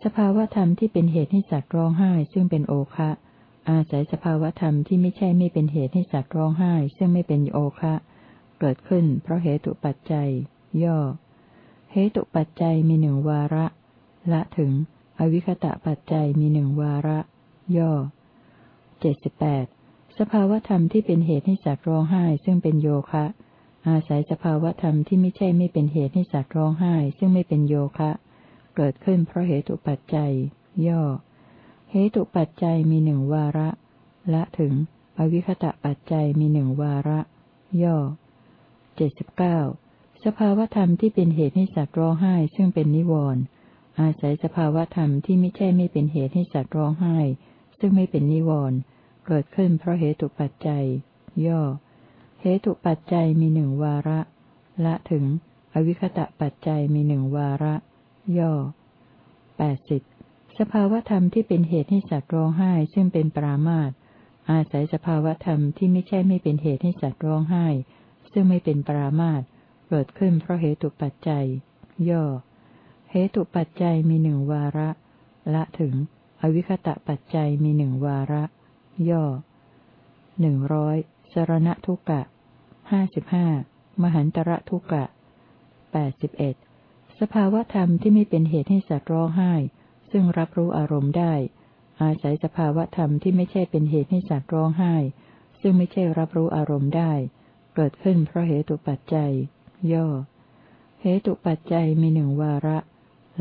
สภาวธรรมที่เป็นเหตุให้สัตว์ร้องไห้ ซึ่งเป็นโอคะ อาศัยสภาวธรรมที่ไม่ใช่ไม่เป็นเหตุให้สัตว์ร้องไห้ ซึ่งไม่เป็นโอคะ เกิดขึ้น เพราะเหตุปัจจัย ย่อ เหตุปัจจัยมีหนึ่งวาระ ละถึง อวิคตะปัจจัยมีหนึ่งวาระ ย่อเจ็ดสิบแปดสภาวธรรมที่เป็นเหตุให้สัตว์ร้องไห้ ซึ่งเป็นโยคะ อาศัยสภาวธรรมที่ไม่ใช่ไม่เป็นเหตุให้สัตว์ร้องไห้ ซึ่งไม่เป็นโยคะ เกิดขึ้นเพราะเหตุปัจจัย ย่อ เหตุปัจจัยมีหนึ่งวาระ ละถึง อวิคตะปัจจัยมีหนึ่งวาระ ย่อเจ็ดสิบเก้าสภาวธรรมที่เป็นเหตุให้สัตว์ร้องไห้ ซึ่งเป็นนิวรณ์อาศัยสภาวธรรมที่ไม่ใช่ไม่เป็นเหตุให้สัตว์ร้องไห้ ซึ่งไม่เป็นนิวรณ์เกิดขึ้นเพราะเหตุปัจจัย ย่อ เหตุปัจจัยมีหนึ่งวาระ ละถึง อวิคตะปัจจัยมีหนึ่งวาระ ย่อแปดสิบสภาวธรรมที่เป็นเหตุให้สัตว์ร้องไห้ ซึ่งเป็นปรามาตอาศัยสภาวธรรมที่ไม่ใช่ไม่เป็นเหตุให้สัตว์ร้องไห้ ซึ่งไม่เป็นปรามาตเกิดขึ้นเพราะเหตุปัจจัย ย่อ เหตุปัจจัยมีหนึ่งวาระ ละถึง อวิคตะปัจจัยมีหนึ่งวาระ ย่อหนึ่งร้อย สรณทุกะห้าสิบห้ามหันตระทุกะแปดสิบเอ็ดสภาวธรรมที่ไม่เป็นเหตุให้สัตว์ร้องไห้ ซึ่งรับรู้อารมณ์ได้ อาศัยสภาวธรรมที่ไม่ใช่เป็นเหตุให้สัตว์ร้องไห้ ซึ่งไม่ใช่รับรู้อารมณ์ได้ เกิดขึ้นเพราะเหตุปัจจัย ย่อ เหตุปัจจัยมีหนึ่งวาระ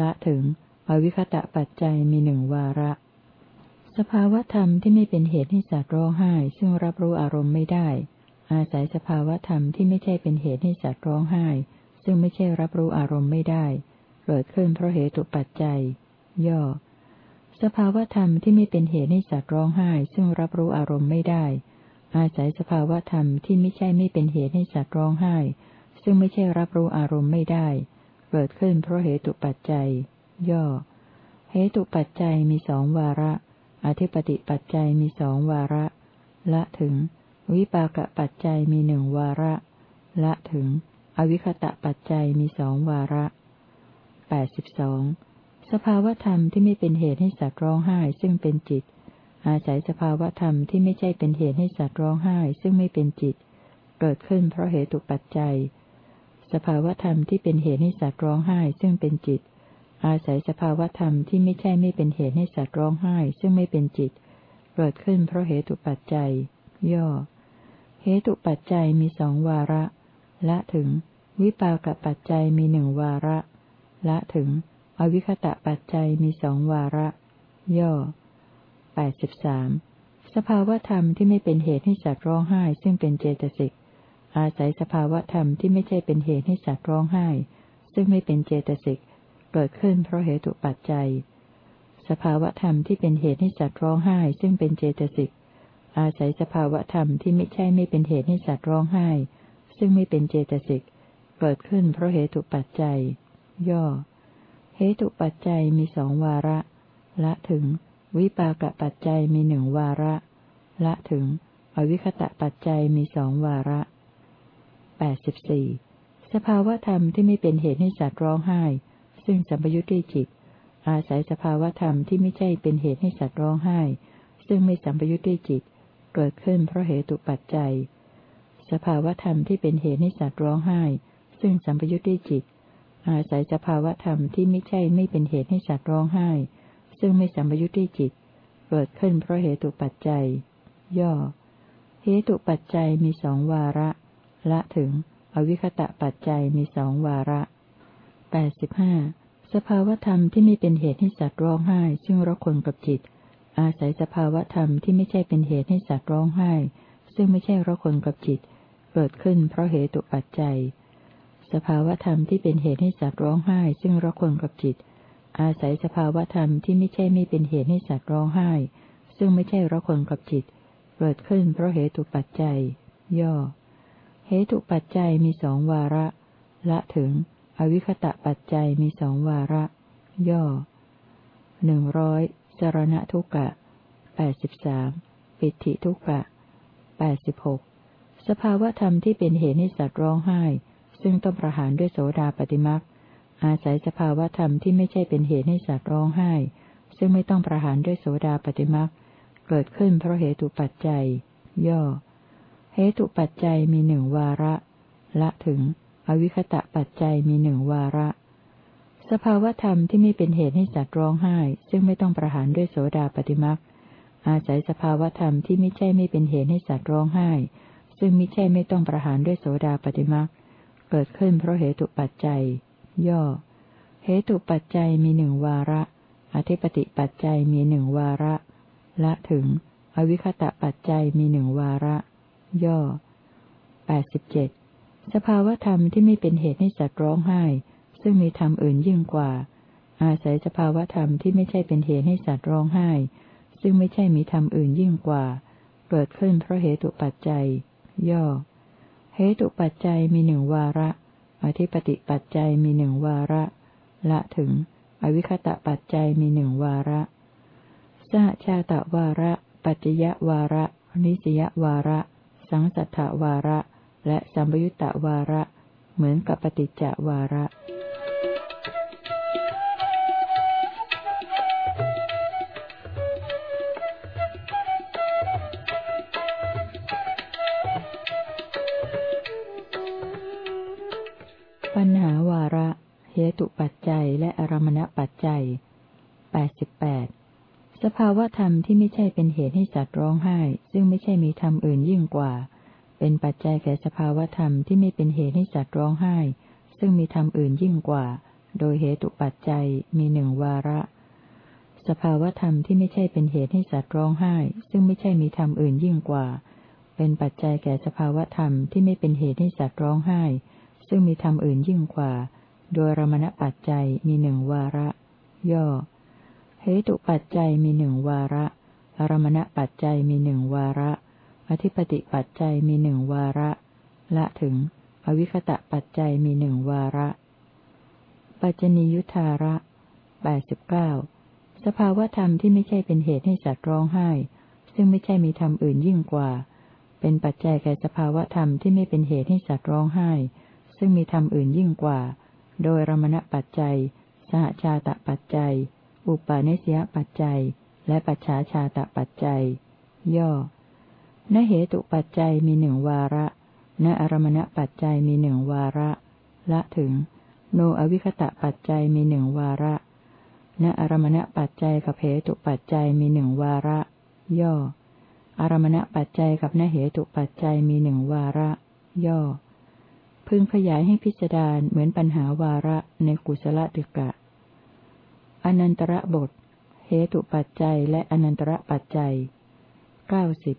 ละถึงอวิคตะปัจจัยมีหนึ่งวาระ สภาวธรรมที่ไม่เป็นเหตุให้สัตว์ร้องไห้ ซึ่งรับรู้อารมณ์ไม่ได้ อาศัยสภาวธรรมที่ไม่ใช่เป็นเหตุให้สัตว์ร้องไห้ ซึ่งไม่ใช่รับรู้อารมณ์ไม่ได้เกิดขึ้นเพราะเหตุปัจจัย ย่อ สภาวธรรมที่ไม่เป็นเหตุให้สัตว์ร้องไห้ ซึ่งรับรู้อารมณ์ไม่ได้ อาศัยสภาวธรรมที่ไม่ใช่ไม่เป็นเหตุให้สัตว์ร้องไห้ ซึ่งไม่ใช่รับรู้อารมณ์ไม่ได้ เกิดขึ้นเพราะเหตุปัจจัย ย่อ เหตุปัจจัยมีสองวาระ อธิปติปัจจัยมีสองวาระ ละถึง วิปากปัจจัยมีหนึ่งวาระ ละถึง อวิคตะปัจจัยมีสองวาระแปดสิบสองสภาวธรรมที่ไม่เป็นเหตุให้สัตว์ร้องไห้ซึ่งเป็นจิต อาศัยสภาวธรรมที่ไม่ใช่เป็นเหตุให้สัตว์ร้องไห้ซึ่งไม่เป็นจิต เกิดขึ้นเพราะเหตุปัจจัย สภาวธรรมที่เป็นเหตุให้สัตว์ร้องไห้ซึ่งเป็นจิต อาศัยสภาวธรรมที่ไม่ใช่ไม่เป็นเหตุให้สัตว์ร้องไห้ ซึ่งไม่เป็นจิต เกิดขึ้นเพราะเหตุปัจจัย ย่อ เหตุปัจจัยมีสองวาระ ละถึง วิปากปัจจัยมีหนึ่งวาระ ละถึง อวิคตะปัจจัยมีสองวาระ ย่อแปดสิบสามสภาวธรรมที่ไม่เป็นเหตุให้สัตว์ร้องไห้ ซึ่งเป็นเจตสิกอาศัยสภาวธรรมที่ไม่ใช่เป็นเหตุให้สัตว์ร้องไห้ ซึ่งไม่เป็นเจตสิก เกิดขึ้นเพราะเหตุปัจจัย สภาวธรรมที่เป็นเหตุให้สัตว์ร้องไห้ ซึ่งเป็นเจตสิก อาศัยสภาวธรรมที่ไม่ใช่ไม่เป็นเหตุให้สัตว์ร้องไห้ ซึ่งไม่เป็นเจตสิก เกิดขึ้นเพราะเหตุปัจจัย ย่อ เหตุปัจจัยมีสองวาระ ละถึง วิปากปัจจัยมีหนึ่งวาระ ละถึง อวิคตะปัจจัยมีสองวาระแปดสิบสี่สภาวธรรมที่ไม่เป็นเหตุให้สัตว์ร้องไห้ ซึ่งสัมปยุทธ์ด้วยจิต อาศัยสภาวธรรมที่ไม่ใช่เป็นเหตุให้สัตว์ร้องไห้ ซึ่งไม่สัมปยุทธ์ด้วยจิต เกิดขึ้นเพราะเหตุปัจจัย สภาวธรรมที่เป็นเหตุให้สัตว์ร้องไห้ ซึ่งสัมปยุทธ์ด้วยจิต อาศัยสภาวธรรมที่ไม่ใช่ไม่เป็นเหตุให้สัตว์ร้องไห้ ซึ่งไม่สัมปยุญด้วยจิต เกิดขึ้นเพราะเหตุปัจจัย ย่อ เหตุปัจจัยมีสองวาระ ละถึง อวิคตะปัจจัยมีสองวาระ แปดสิบห้าสภาวธรรมที่ไม่เป็นเหตุให้สัตว์ร้องไห้ ซึ่งรักคนกับจิต อาศัยสภาวธรรมที่ไม่ใช่เป็นเหตุให้สัตว์ร้องไห้ ซึ่งไม่ใช่รักคนกับจิต เกิดขึ้นเพราะเหตุปัจจัย สภาวธรรมที่เป็นเหตุให้สัตว์ร้องไห้ ซึ่งรักคนกับจิต อาศัยสภาวธรรมที่ไม่ใช่ไม่เป็นเหตุให้สัตว์ร้องไห้ ซึ่งไม่ใช่ระคนกับจิต เกิดขึ้นเพราะเหตุปัจจัย ย่อ เหตุปัจจัยมีสองวาระ ละถึง อวิคตะปัจจัยมีสองวาระ ย่อหนึ่งร้อยสรณทุกะแปดสิบสามปิติทุกะแปดสิบหกสภาวธรรมที่เป็นเหตุให้สัตว์ร้องไห้ ซึ่งต้องประหารด้วยโสดาปฏิมักอาศัยสภาวธรรมที่ไม่ใช่เป็นเหตุให้สัตว์ร้องไห้ ซึ่งไม่ต้องประหารด้วยโสดาปฏิมักเกิดขึ้นเพราะเหตุปัจจัย ย่อ เหตุปัจจัยมีหนึ่งวาระ ละถึง อวิคตะปัจจัยมีหนึ่งวาระ สภาวธรรมที่ไม่เป็นเหตุให้สัตว์ร้องไห้ ซึ่งไม่ต้องประหารด้วยโสดาปฏิมักอาศัยสภาวธรรมที่ไม่ใช่ไม่เป็นเหตุให้สัตว์ร้องไห้ ซึ่งไม่ใช่ไม่ต้องประหารด้วยโสดาปฏิมักเกิดขึ้นเพราะเหตุปัจจัย ย่อ เหตุปัจจัยมีหนึ่งวาระ อธิปติปัจจัยมีหนึ่งวาระ ละถึง อวิคตะปัจจัยมีหนึ่งวาระ ย่อแปดสิบเจ็ด สภาวธรรมที่ไม่เป็นเหตุให้สัตว์ร้องไห้ ซึ่งมีธรรมอื่นยิ่งกว่า อาศัยสภาวธรรมที่ไม่ใช่เป็นเหตุให้สัตว์ร้องไห้ ซึ่งไม่ใช่มีธรรมอื่นยิ่งกว่า เกิดขึ้นเพราะเหตุปัจจัย ย่อ เหตุปัจจัยมีหนึ่งวาระ อธิปติปัจจัยมีหนึ่งวาระ ละถึง อวิคตะปัจจัยมีหนึ่งวาระสหชาตะวาระ ปัจจยวาระ นิสยวาระ สังสัทธวาระ และสัมยุตตวาระ เหมือนกับปฏิจจวาระ เหตุปัจจัยและอารมณปัจจัยแปดสิบแปดสภาวะธรรมที่ไม่ใช่เป็นเหตุให้สัตว์ร้องไห้ ซึ่งไม่ใช่มีธรรมอื่นยิ่งกว่า เป็นปัจจัยแก่สภาวธรรมที่ไม่เป็นเหตุให้สัตว์ร้องไห้ ซึ่งมีธรรมอื่นยิ่งกว่า โดยเหตุปัจจัยมีหนึ่งวาระ สภาวธรรมที่ไม่ใช่เป็นเหตุให้สัตว์ร้องไห้ ซึ่งไม่ใช่มีธรรมอื่นยิ่งกว่า เป็นปัจจัยแก่สภาวธรรมที่ไม่เป็นเหตุให้สัตว์ร้องไห้ ซึ่งมีธรรมอื่นยิ่งกว่า โดยรมณปัจจัยมีหนึ่งวาระ ย่อ เหตุปัจจัยมีหนึ่งวาระอารมณปัจจัยมีหนึ่งวาระ อธิปติปัจจัยมีหนึ่งวาระ ละถึง อวิคตะปัจจัยมีหนึ่งวาระ ปัจจนิยุทธาระแปดสิบเก้าสภาวธรรมที่ไม่ใช่เป็นเหตุให้สัตว์ร้องไห้ ซึ่งไม่ใช่มีธรรมอื่นยิ่งกว่า เป็นปัจจัยแก่สภาวธรรมที่ไม่เป็นเหตุให้สัตว์ร้องไห้ ซึ่งมีธรรมอื่นยิ่งกว่า โดยรมณปัจจัย สหชาตปัจจัย อุปาเนสยปัจจัย และปัจฉาชาตปัจจัย ย่อ นเหตุปัจจัยมีหนึ่งวาระ ณอารมณปัจจัยมีหนึ่งวาระ ละถึง โนอวิคตะปัจจัยมีหนึ่งวาระ ณอารมณปัจจัยกับเหตุปัจจัยมีหนึ่งวาระ ย่อ อารมณปัจจัยกับนเหตุปัจจัยมีหนึ่งวาระ ย่อ พึงขยายให้พิจารณาเหมือนปัญหาวาระในกุศลติกะ อนันตระบท เหตุปัจจัยและอนันตระปัจจัยเก้าสิบ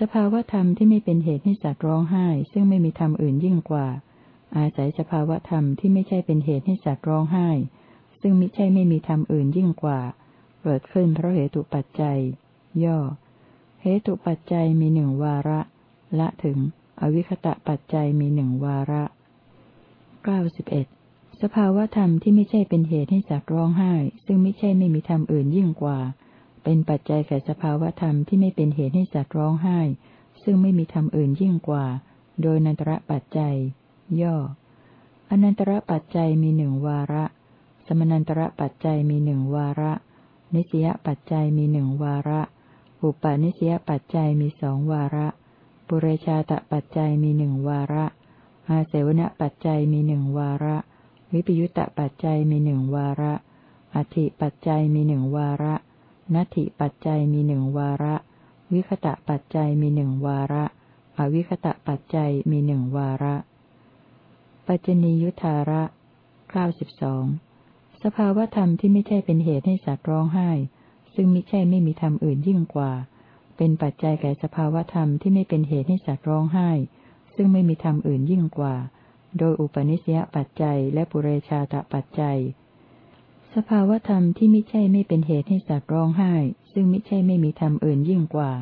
สภาวธรรมที่ไม่เป็นเหตุให้สัตว์ร้องไห้ ซึ่งไม่มีธรรมอื่นยิ่งกว่า อาศัยสภาวธรรมที่ไม่ใช่เป็นเหตุให้สัตว์ร้องไห้ ซึ่งมิใช่ไม่มีธรรมอื่นยิ่งกว่า เกิดขึ้นเพราะเหตุปัจจัย ย่อ เหตุปัจจัยมีหนึ่งวาระ ละถึง อวิคตะปัจจัยมีหนึ่งวาระเก้าสิบเอ็ดสภาวธรรมที่ไม่ใช่เป็นเหตุให้สัตว์ร้องไห้ ซึ่งไม่ใช่ไม่มีธรรมอื่นยิ่งกว่า เป็นปัจจัยแก่สภาวธรรมที่ไม่เป็นเหตุให้สัตว์ร้องไห้ ซึ่งไม่มีธรรมอื่นยิ่งกว่า โดยนันตระปัจจัย ย่อ อนันตระปัจจัยมีหนึ่งวาระ สมนันตระปัจจัยมีหนึ่งวาระ นิสยปัจจัยมีหนึ่งวาระ อุปาณิสยปัจจัยมีสองวาระ ปุเรชาตปัจจัยมีหนึ่งวาระ อาเสวนปัจจัยมีหนึ่งวาระ วิปยุตตปัจจัยมีหนึ่งวาระอธิปัจจัยมีหนึ่งวาระ นัตถิปัจจัยมีหนึ่งวาระ วิคตะปัจจัยมีหนึ่งวาระ อวิคตะปัจจัยมีหนึ่งวาระ ปัจจนียุทธาระเก้าสิบสองสภาวธรรมที่ไม่ใช่เป็นเหตุให้สัตว์ร้องไห้ ซึ่งไม่ใช่ไม่มีธรรมอื่นยิ่งกว่า เป็นปัจจัยแก่สภาวธรรมที่ไม่เป็นเหตุให้สัตว์ร้องไห้ ซึ่งไม่มีธรรมอื่นยิ่งกว่า โดยอุปนิสยปัจจัยและปุเรชาตปัจจัย สภาวธรรมที่ไม่ใช่ไม่เป็นเหตุให้สัตว์ร้องไห้ ซึ่งไม่ใช่ไม่มีธรรมอื่นยิ่งกว่า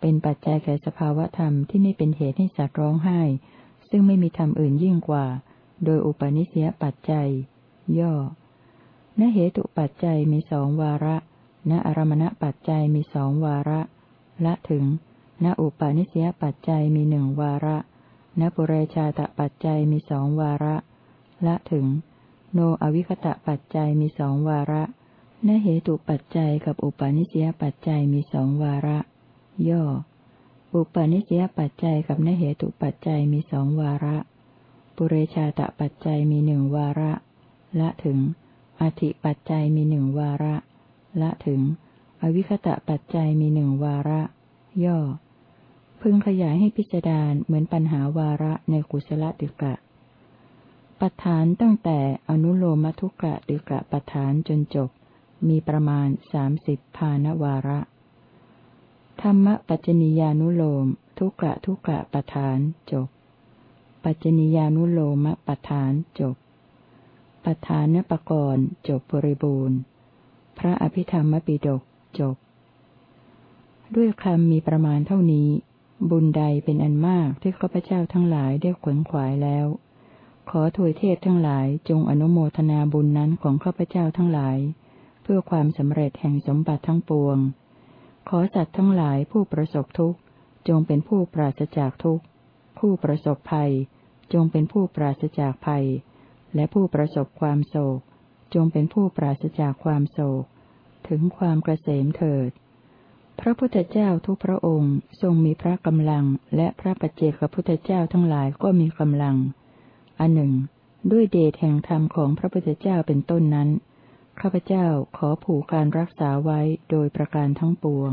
เป็นปัจจัยแก่สภาวธรรมที่ไม่เป็นเหตุให้สัตว์ร้องไห้ ซึ่งไม่มีธรรมอื่นยิ่งกว่า โดยอุปนิสัยปัจจัย ย่อณเหตุปัจจัยมีสองวาระณอารมณปัจจัยมีสองวาระ ละถึง ณอุปาณิสยปัจจัยมีหนึ่งวาระ ณปุเรชาตปัจจัยมีสองวาระ ละถึง โนอวิคตะปัจจัยมีสองวาระณเหตุปัจจัยกับอุปาณิสยปัจจัยมีสองวาระ ย่อ อุปาณิสยปัจจัยกับณเหตุปัจจัยมีสองวาระ ปุเรชาตปัจจัยมีหนึ่งวาระ ละถึง อธิปัจจัยมีหนึ่งวาระ ละถึง อวิคตะปัจจัยมีหนึ่งวาระ ย่อ พึงขยายให้พิจารณาเหมือนปัญหาวาระในกุศลติกะ ปัฏฐานตั้งแต่อนุโลมทุกะติกะปัฏฐานจนจบ มีประมาณสามสิบพานวาระ ธรรมปัจจนิยานุโลม ทุกะทุกะปัฏฐานจบ ปัจจนิยานุโลมปัฏฐานจบ ปัฏฐานปกรณ์จบบริบูรณ์ พระอภิธรรมปิฎกจบ ด้วยคำมีประมาณเท่านี้ บุญใดเป็นอันมากที่ข้าพเจ้าทั้งหลายได้ขวนขวายแล้ว ขอถวยเทพทั้งหลายจงอนุโมทนาบุญนั้นของข้าพเจ้าทั้งหลาย เพื่อความสำเร็จแห่งสมบัติทั้งปวง ขอสัตว์ทั้งหลายผู้ประสบทุกข์ จงเป็นผู้ปราศจากทุกข์ ผู้ประสบภัย จงเป็นผู้ปราศจากภัย และผู้ประสบความโศก จงเป็นผู้ปราศจากความโศก ถึงความกระเสมเถิด พระพุทธเจ้าทุกพระองค์ทรงมีพระกำลังและพระปัจเจกพุทธเจ้าทั้งหลายก็มีกำลัง อันหนึ่ง ด้วยเดชแห่งธรรมของพระพุทธเจ้าเป็นต้นนั้น ข้าพเจ้าขอผูกการรักษาไว้โดยประการทั้งปวง